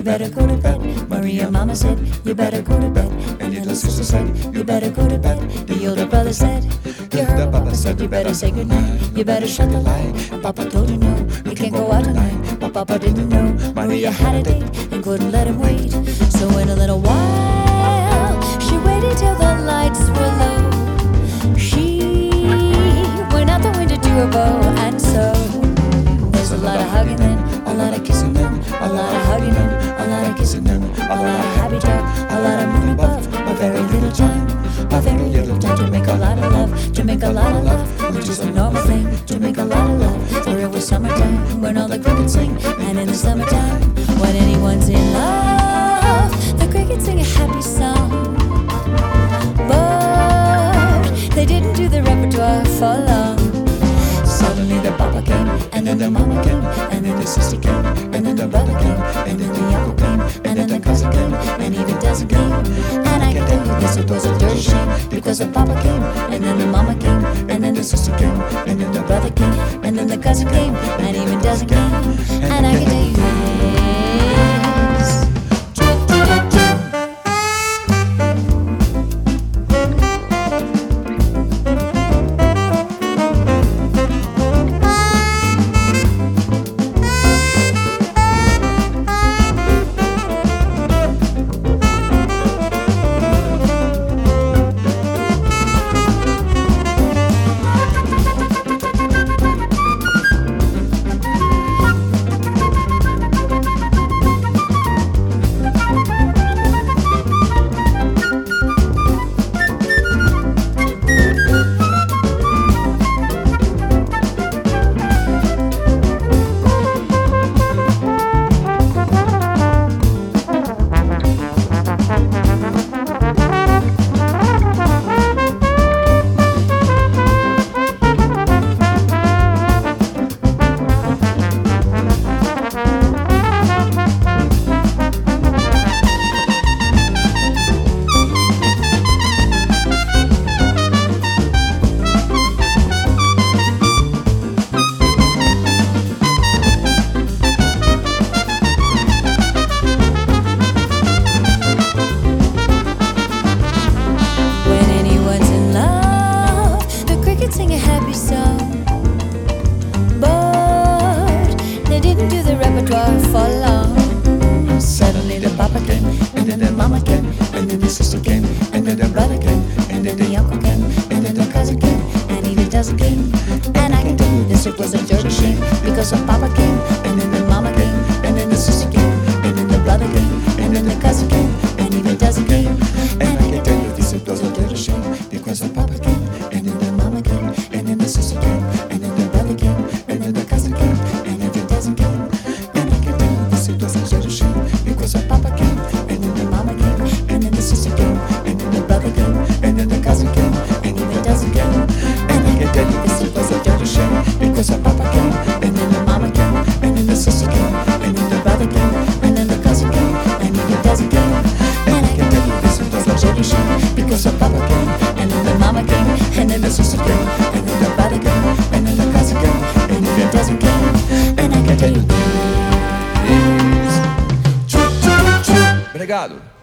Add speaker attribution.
Speaker 1: you better go to bed. Maria, Mama said, you better go to bed. And your little sister said, you better go to bed. The older brother said, you heard Papa said, you better say goodnight. You better shut the light. Papa told you no, you can't go out tonight. But Papa didn't know Maria had a date and couldn't let him wait. So in a little while, make a lot of love, which is a normal thing, to make a lot of love. For it was summertime when all the crickets sing, and in the summertime when anyone's in love, the crickets sing a happy song. But they didn't do the repertoire for long. Suddenly the papa came, and then the mama came, and then the sister came, and then the brother came, and then the uncle came, and then the cousin came, and even cousin came. Was a dirty shame, because the papa came, and then the mama came, and then the sister came, and then the brother came, and then the cousin came, and even dozen came. And I can tell you then the mama came, and then the sister came, and then the brother came, and then the uncle came, and then the cousin came, and even dozen came. And I can tell you this, it was a dirty shame, because her papa came, and then the mama came, and then the sister came, and then the brother came, and then the cousin came, and even dozen came. And I can tell you this, it was a dirty shame, because her papa came, and then the mama came, and then the sister came, and then the brother came, and then the cousin came, and even dozen came. And I can tell you this, it was a dirty shame, because her papa came. machine because your papa came and then the mama came and then the sister came and then the brother came and then the cousin came and then the dozen and I can tell you this.
Speaker 2: Obrigado.